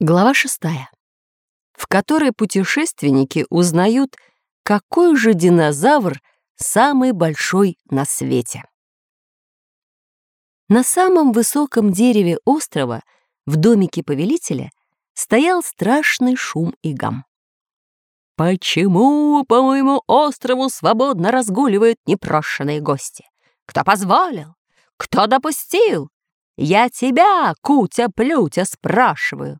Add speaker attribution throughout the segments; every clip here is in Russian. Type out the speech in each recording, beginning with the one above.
Speaker 1: Глава шестая, в которой путешественники узнают, какой же динозавр самый большой на свете. На самом высоком дереве острова, в домике повелителя, стоял страшный шум и гам. «Почему по моему острову свободно разгуливают непрошенные гости? Кто позволил? Кто допустил? Я тебя, Кутя-Плютя, спрашиваю.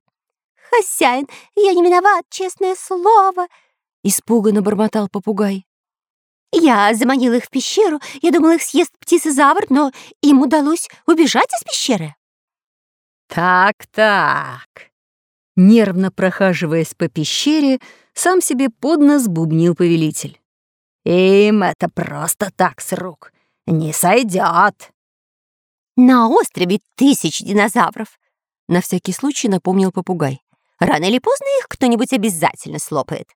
Speaker 2: «Хозяин, я не виноват, честное слово!» — испуганно бормотал попугай. «Я заманил их в пещеру, я думал, их съест птицезавр, но им удалось убежать из пещеры».
Speaker 1: «Так-так», нервно прохаживаясь по пещере, сам себе под нос бубнил повелитель. «Им это просто так с рук не сойдет.
Speaker 2: «На острове тысяч динозавров», — на всякий случай напомнил попугай. Рано или поздно их кто-нибудь обязательно слопает.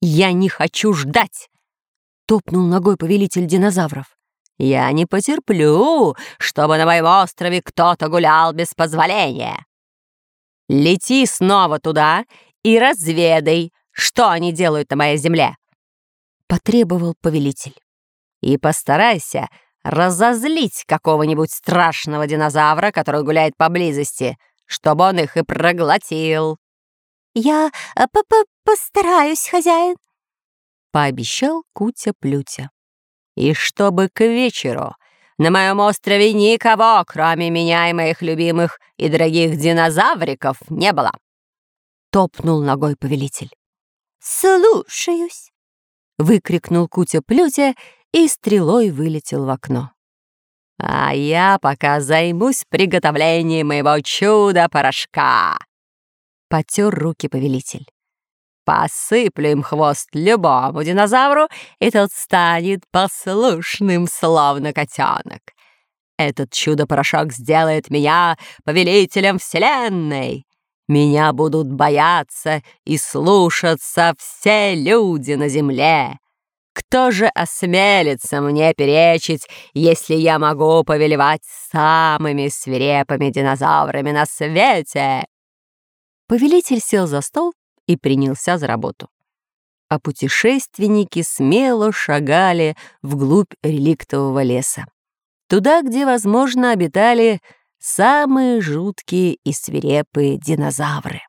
Speaker 1: «Я не хочу ждать!» — топнул ногой повелитель динозавров. «Я не потерплю, чтобы на моем острове кто-то гулял без позволения. Лети снова туда и разведай, что они делают на моей земле!» — потребовал повелитель. «И постарайся разозлить какого-нибудь страшного динозавра, который гуляет поблизости, чтобы он их и проглотил».
Speaker 2: «Я э, п -п постараюсь, хозяин», —
Speaker 1: пообещал Кутя-Плютя. «И чтобы к вечеру на моем острове никого, кроме меня и моих любимых и дорогих динозавриков, не было», — топнул ногой повелитель.
Speaker 2: «Слушаюсь», —
Speaker 1: выкрикнул Кутя-Плютя и стрелой вылетел в окно. А я пока займусь приготовлением моего чуда-порошка. Потер руки повелитель. Посыплю им хвост любому динозавру, и тот станет послушным, словно котенок. Этот чудо-порошок сделает меня повелителем Вселенной. Меня будут бояться и слушаться все люди на Земле. Кто же осмелится мне перечить, если я могу повелевать самыми свирепыми динозаврами на свете?» Повелитель сел за стол и принялся за работу. А путешественники смело шагали вглубь реликтового леса. Туда, где, возможно, обитали самые жуткие и свирепые динозавры.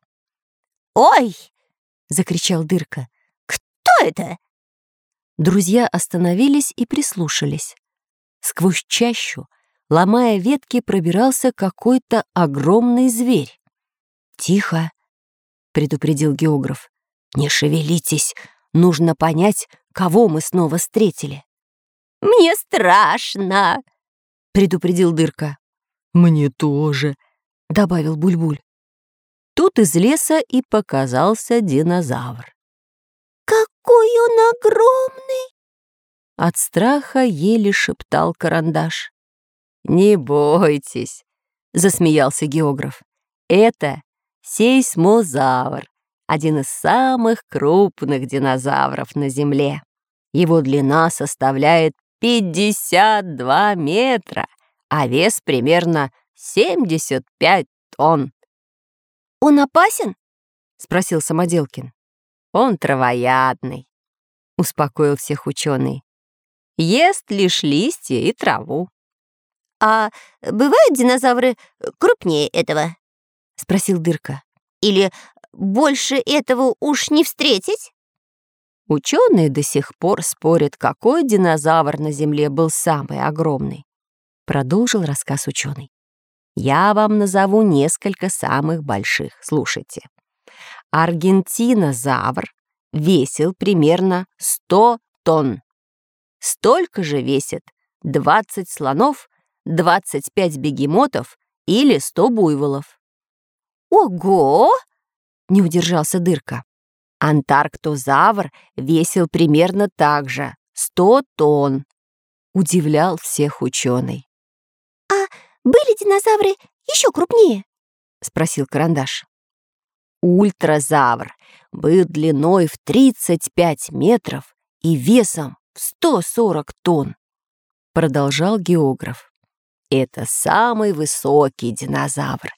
Speaker 2: «Ой!» — закричал Дырка. «Кто это?»
Speaker 1: Друзья остановились и прислушались. Сквозь чащу, ломая ветки, пробирался какой-то огромный зверь. «Тихо!» — предупредил географ. «Не шевелитесь! Нужно понять, кого мы снова встретили».
Speaker 2: «Мне страшно!»
Speaker 1: — предупредил Дырка. «Мне тоже!» — добавил Бульбуль. Тут из леса и показался динозавр.
Speaker 2: «Какой он огромный!»
Speaker 1: От страха еле шептал карандаш. «Не бойтесь», — засмеялся географ. «Это сейсмозавр, один из самых крупных динозавров на Земле. Его длина составляет 52 метра, а вес примерно 75 тонн.
Speaker 2: «Он опасен?»
Speaker 1: — спросил Самоделкин. Он травоядный, успокоил всех ученый. Ест лишь листья и траву.
Speaker 2: А бывают динозавры крупнее этого? Спросил Дырка. Или больше этого уж не встретить?
Speaker 1: Ученые до сих пор спорят, какой динозавр на Земле был самый огромный. Продолжил рассказ ученый. Я вам назову несколько самых больших. Слушайте. Аргентинозавр весил примерно 100 тонн. Столько же весит 20 слонов, 25 бегемотов или 100 буйволов.
Speaker 2: «Ого!»
Speaker 1: — не удержался Дырка. Антарктозавр весил примерно так же, 100 тонн. Удивлял всех ученый.
Speaker 2: «А были динозавры еще крупнее?»
Speaker 1: — спросил Карандаш. Ультразавр был длиной в 35 метров и весом в 140 тонн, продолжал географ. Это самый высокий динозавр.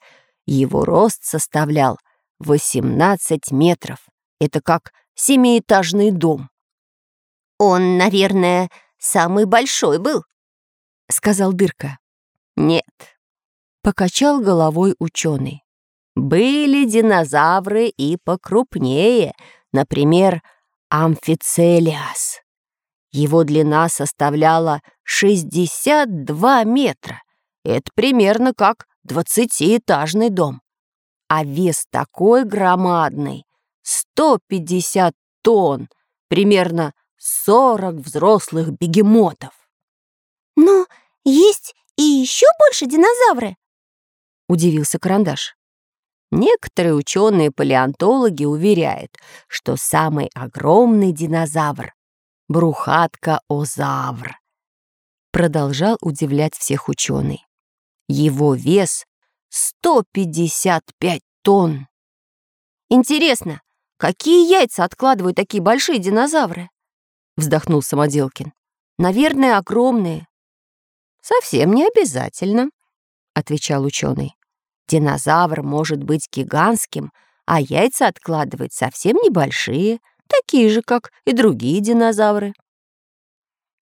Speaker 1: Его рост составлял 18 метров. Это как семиэтажный дом.
Speaker 2: Он, наверное, самый большой был,
Speaker 1: сказал Дырка. Нет, покачал головой ученый. Были динозавры и покрупнее, например, амфицелиас. Его длина составляла 62 метра. Это примерно как двадцатиэтажный дом. А вес такой громадный — 150 тонн, примерно 40 взрослых бегемотов.
Speaker 2: Но есть и еще больше динозавры?
Speaker 1: Удивился Карандаш. Некоторые ученые-палеонтологи уверяют, что самый огромный динозавр — брухатка-озавр. Продолжал удивлять всех ученый. Его вес — 155 тонн. Интересно, какие яйца откладывают такие большие динозавры? Вздохнул Самоделкин. Наверное, огромные. Совсем не обязательно, отвечал ученый. Динозавр может быть гигантским, а яйца откладывать совсем небольшие, такие же, как и другие динозавры.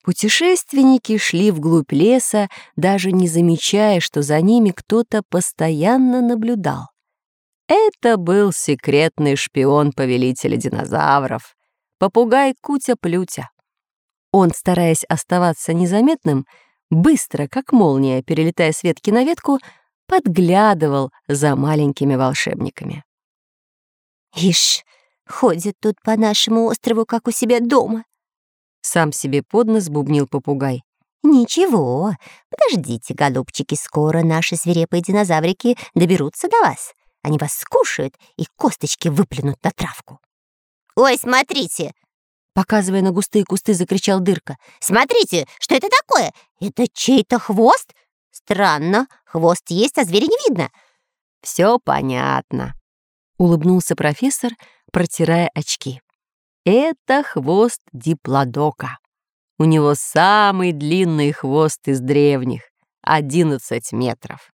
Speaker 1: Путешественники шли вглубь леса, даже не замечая, что за ними кто-то постоянно наблюдал. Это был секретный шпион повелителя динозавров, попугай Кутя-Плютя. Он, стараясь оставаться незаметным, быстро, как молния, перелетая с ветки на ветку, подглядывал за маленькими волшебниками.
Speaker 2: «Ишь, ходит тут по нашему острову, как у себя дома»,
Speaker 1: сам себе под нос бубнил попугай.
Speaker 2: «Ничего, подождите, голубчики, скоро наши свирепые динозаврики доберутся до вас. Они вас скушают и косточки выплюнут на травку». «Ой, смотрите!» Показывая на густые кусты, закричал Дырка. «Смотрите, что это такое? Это чей-то хвост? Странно, хвост есть, а зверя не видно».
Speaker 1: «Все понятно», — улыбнулся профессор, протирая очки. «Это хвост диплодока. У него самый длинный хвост из древних — 11 метров.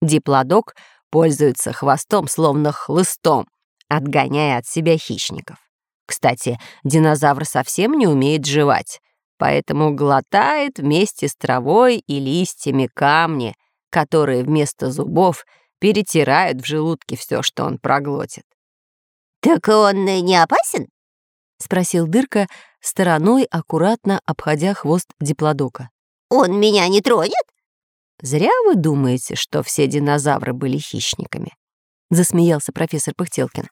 Speaker 1: Диплодок пользуется хвостом словно хлыстом, отгоняя от себя хищников. Кстати, динозавр совсем не умеет жевать, поэтому глотает вместе с травой и листьями камни, которые вместо зубов перетирают в желудке все, что он проглотит.
Speaker 2: «Так он не опасен?» — спросил Дырка, стороной аккуратно обходя хвост диплодока. «Он меня не тронет?»
Speaker 1: «Зря вы думаете, что все динозавры были хищниками», — засмеялся профессор Пыхтелкин.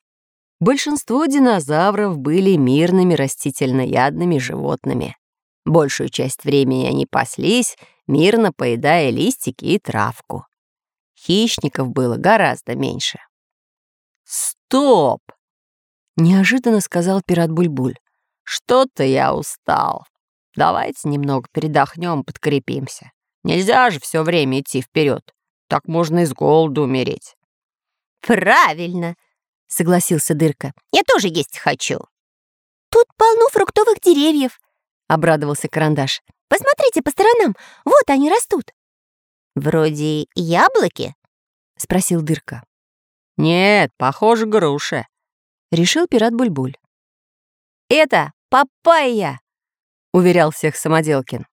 Speaker 1: Большинство динозавров были мирными растительноядными животными. Большую часть времени они паслись, мирно поедая листики и травку. Хищников было гораздо меньше. «Стоп!» — неожиданно сказал пират Бульбуль. «Что-то я устал. Давайте немного передохнем, подкрепимся. Нельзя же все время идти вперед. Так можно и с голоду умереть».
Speaker 2: «Правильно!» — согласился Дырка. «Я тоже есть хочу». «Тут полно фруктовых деревьев», — обрадовался Карандаш. «Посмотрите по сторонам, вот они растут». «Вроде яблоки?» — спросил Дырка.
Speaker 1: «Нет, похоже, груши», — решил пират Бульбуль. «Это папайя!» — уверял всех Самоделкин.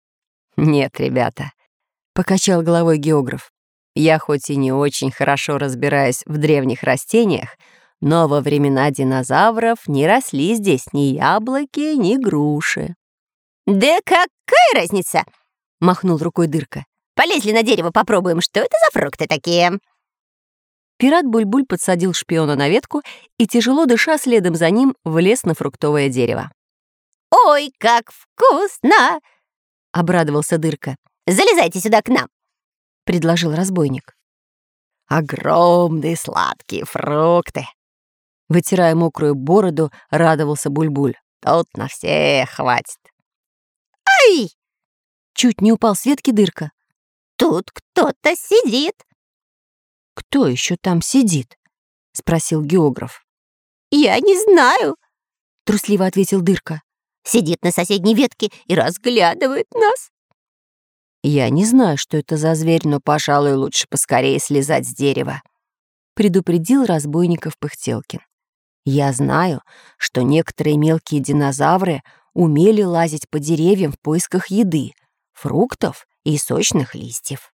Speaker 1: «Нет, ребята», — покачал головой географ. «Я хоть и не очень хорошо разбираюсь в древних растениях, но во времена динозавров не росли здесь ни яблоки, ни груши.
Speaker 2: «Да какая разница?» — махнул рукой дырка. «Полезли на дерево, попробуем, что это за фрукты такие?»
Speaker 1: Пират Бульбуль подсадил шпиона на ветку и, тяжело дыша следом за ним, влез на фруктовое дерево.
Speaker 2: «Ой, как вкусно!» — обрадовался дырка. «Залезайте сюда к нам!» — предложил разбойник.
Speaker 1: «Огромные сладкие фрукты!» Вытирая мокрую бороду, радовался Бульбуль. «Тут на всех хватит».
Speaker 2: «Ай!»
Speaker 1: Чуть не упал с ветки дырка.
Speaker 2: «Тут кто-то сидит».
Speaker 1: «Кто еще там сидит?» — спросил географ.
Speaker 2: «Я не знаю», —
Speaker 1: трусливо ответил дырка.
Speaker 2: «Сидит на соседней ветке и разглядывает нас».
Speaker 1: «Я не знаю, что это за зверь, но, пожалуй, лучше поскорее слезать с дерева», предупредил разбойников Пыхтелкин. «Я знаю, что некоторые мелкие динозавры умели лазить по деревьям в поисках еды, фруктов и сочных листьев».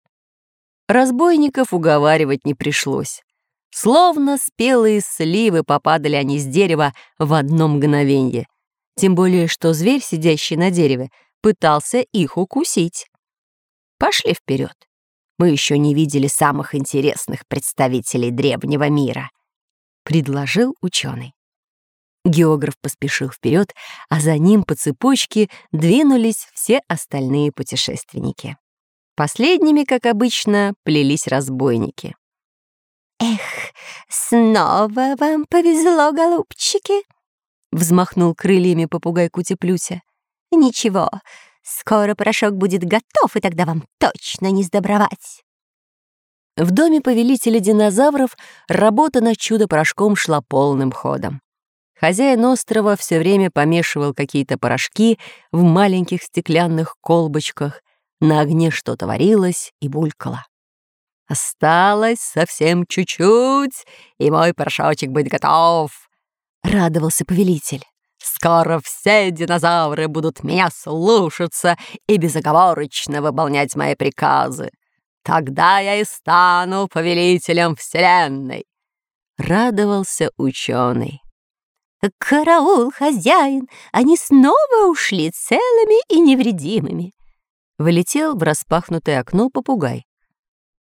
Speaker 1: Разбойников уговаривать не пришлось. Словно спелые сливы попадали они с дерева в одно мгновенье. Тем более, что зверь, сидящий на дереве, пытался их укусить. Пошли вперед. Мы еще не видели самых интересных представителей древнего мира, предложил ученый. Географ поспешил вперед, а за ним по цепочке двинулись все остальные путешественники. Последними, как обычно, плелись разбойники.
Speaker 2: «Эх, снова вам повезло, голубчики!» Взмахнул крыльями попугай Кутеплюся. «Ничего, скоро порошок будет готов, и тогда вам точно не сдобровать!»
Speaker 1: В доме повелителя динозавров работа над чудо-порошком шла полным ходом. Хозяин острова все время помешивал какие-то порошки в маленьких стеклянных колбочках. На огне что-то варилось и булькало. «Осталось совсем чуть-чуть, и мой порошочек будет готов», — радовался повелитель. «Скоро все динозавры будут меня слушаться и безоговорочно выполнять мои приказы. Тогда я и стану повелителем Вселенной!» — радовался ученый.
Speaker 2: «Караул, хозяин! Они снова ушли целыми и невредимыми!»
Speaker 1: Вылетел в распахнутое окно попугай.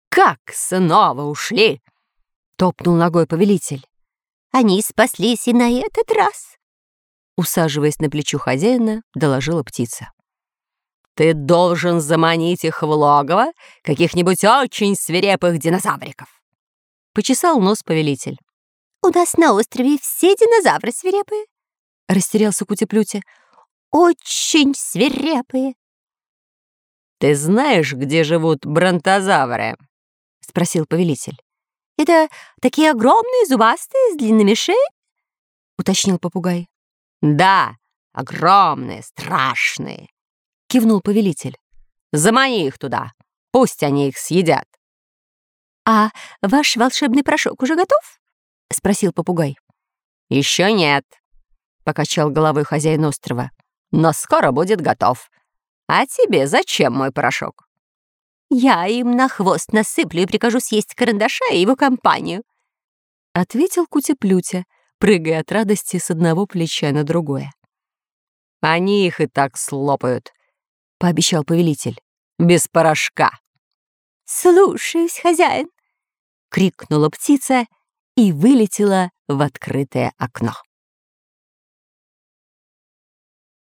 Speaker 1: «Как снова ушли?» — топнул ногой повелитель.
Speaker 2: Они спаслись и на этот раз.
Speaker 1: Усаживаясь на плечо хозяина, доложила птица. «Ты должен заманить их в логово каких-нибудь очень свирепых динозавриков!» Почесал нос повелитель.
Speaker 2: «У нас на острове все динозавры свирепые!»
Speaker 1: Растерялся Кутеплюте.
Speaker 2: «Очень свирепые!»
Speaker 1: «Ты знаешь, где живут бронтозавры?» — спросил повелитель.
Speaker 2: «Это такие огромные зубастые с длинными шеей?»
Speaker 1: — уточнил попугай. «Да, огромные, страшные!» — кивнул повелитель. «Замани их туда, пусть они их съедят!»
Speaker 2: «А ваш волшебный порошок уже готов?» — спросил попугай.
Speaker 1: «Еще нет», — покачал головой хозяин острова. «Но скоро будет готов. А тебе зачем мой порошок?»
Speaker 2: Я им на хвост насыплю и прикажу съесть карандаша и его компанию», —
Speaker 1: ответил Кутя-Плютя, прыгая от радости с одного плеча на другое. «Они их и так слопают», — пообещал повелитель. «Без порошка».
Speaker 2: «Слушаюсь, хозяин», — крикнула птица и вылетела в открытое окно.